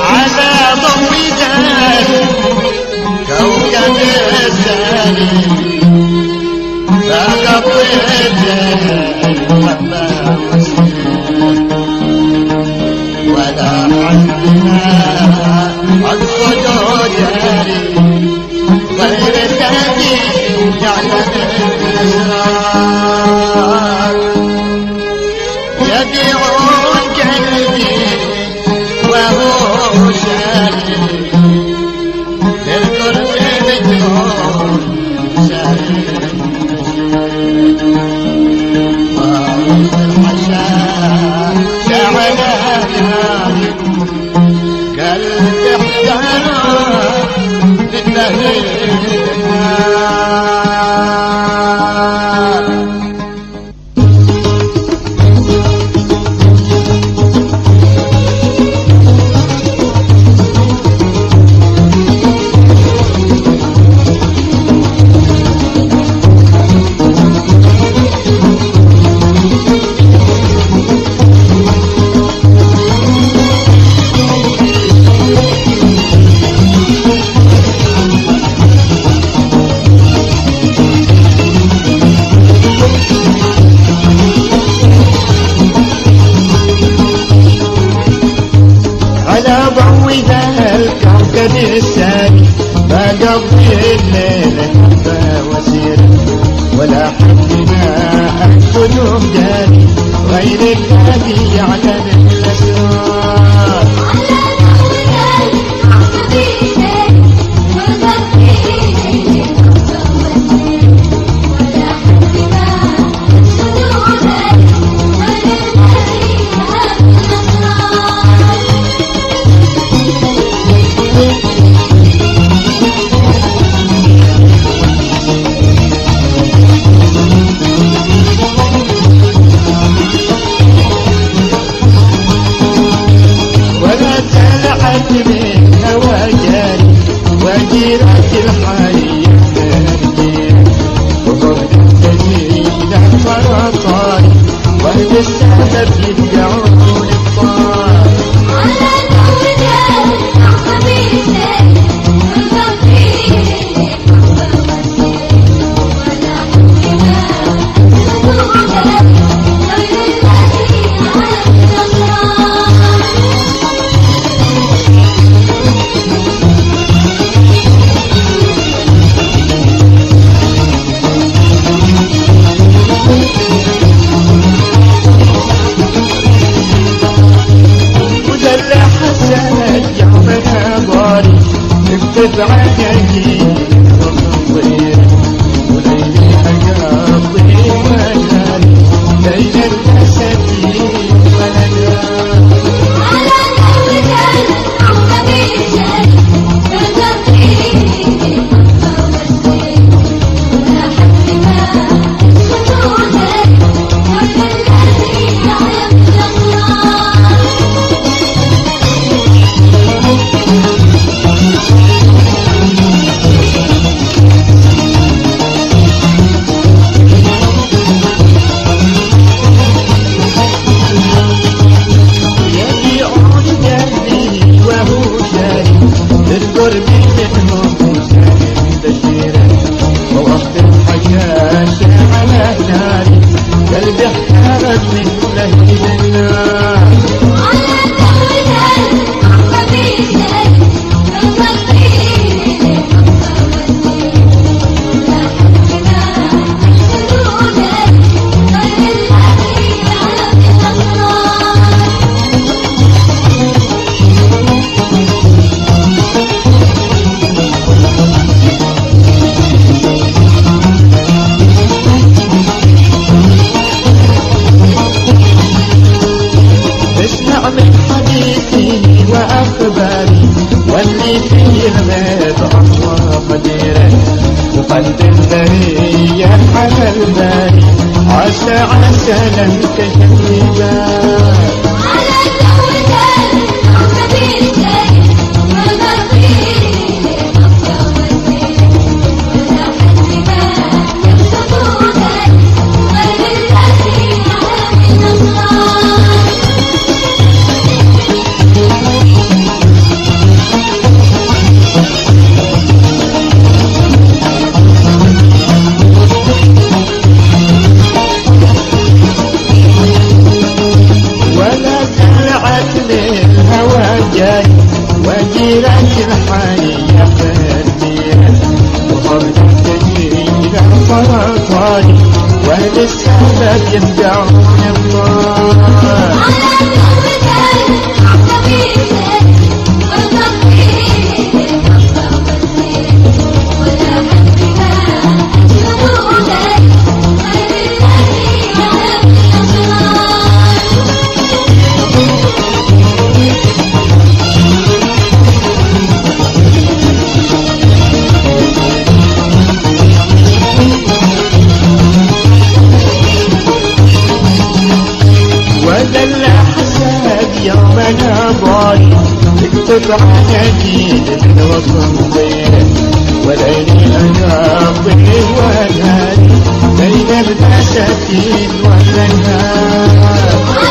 على ضوء كوكب الثاني فقطيت المحبة ولا حزنها أقصد جاري غير الذي يعلم الأسرار يبيع قلبي وهو شاري للقرب بدون شاري والحشا شعل ناري قلبي احترى بالله بقضي الليلة وسير ولا حدنا أكتب جاني غير الذي يعلم. اكتب وقلب البرية على الباري عسى عسى لن تهيبا body where this time that you don't remember. يوم أنا ضايع. تكتب عنكي الوطن ضيع وليلي أنا ضيع وأنا بين البساتين والنهار